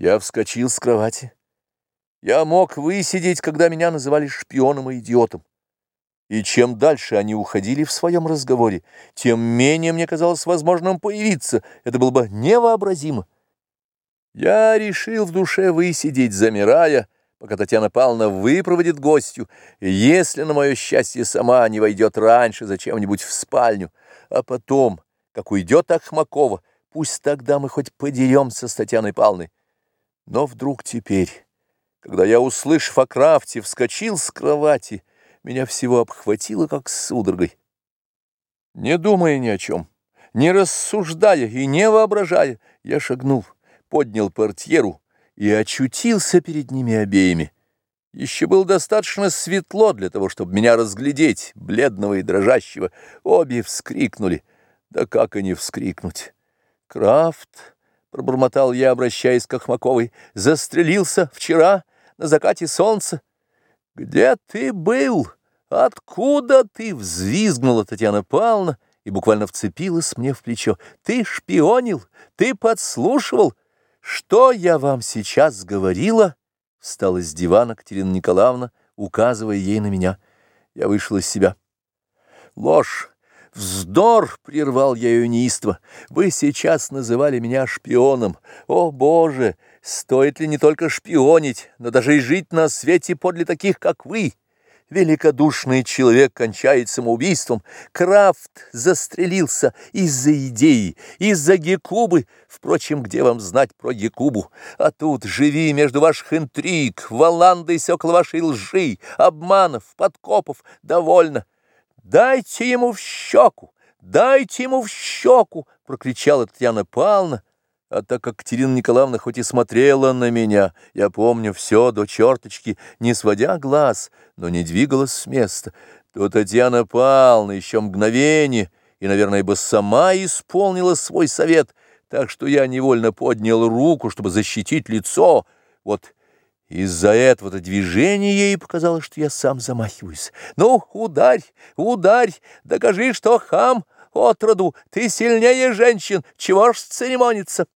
Я вскочил с кровати. Я мог высидеть, когда меня называли шпионом и идиотом. И чем дальше они уходили в своем разговоре, тем менее мне казалось возможным появиться. Это было бы невообразимо. Я решил в душе высидеть, замирая, пока Татьяна Павловна выпроводит гостю, если, на мое счастье, сама не войдет раньше зачем-нибудь в спальню, а потом, как уйдет Ахмакова, пусть тогда мы хоть подеремся с Татьяной Павловной. Но вдруг теперь, когда я, услышав о крафте, вскочил с кровати, меня всего обхватило, как судорогой. Не думая ни о чем, не рассуждая и не воображая, я шагнул, поднял портьеру и очутился перед ними обеими. Еще было достаточно светло для того, чтобы меня разглядеть, бледного и дрожащего. Обе вскрикнули. Да как они вскрикнуть? Крафт — пробормотал я, обращаясь к Ахмаковой, — застрелился вчера на закате солнца. — Где ты был? Откуда ты? — взвизгнула Татьяна Павловна и буквально вцепилась мне в плечо. — Ты шпионил? Ты подслушивал? Что я вам сейчас говорила? — встала с дивана Катерина Николаевна, указывая ей на меня. Я вышел из себя. — Ложь! «Вздор!» — прервал я ее неиство. «Вы сейчас называли меня шпионом. О, Боже! Стоит ли не только шпионить, но даже и жить на свете подле таких, как вы?» Великодушный человек кончает самоубийством. Крафт застрелился из-за идеи, из-за Гекубы. Впрочем, где вам знать про Гекубу? А тут живи между ваших интриг, валандайся около вашей лжи, обманов, подкопов. Довольно. «Дайте ему в щеку! Дайте ему в щеку!» — прокричала Татьяна Павловна. А так как Катерина Николаевна хоть и смотрела на меня, я помню все до черточки, не сводя глаз, но не двигалась с места, то Татьяна Павловна еще мгновение и, наверное, бы сама исполнила свой совет, так что я невольно поднял руку, чтобы защитить лицо. Вот из-за этого-то движения ей показалось, что я сам замахиваюсь. «Ну, ударь, ударь, докажи, что хам отроду, ты сильнее женщин, чего ж церемониться?»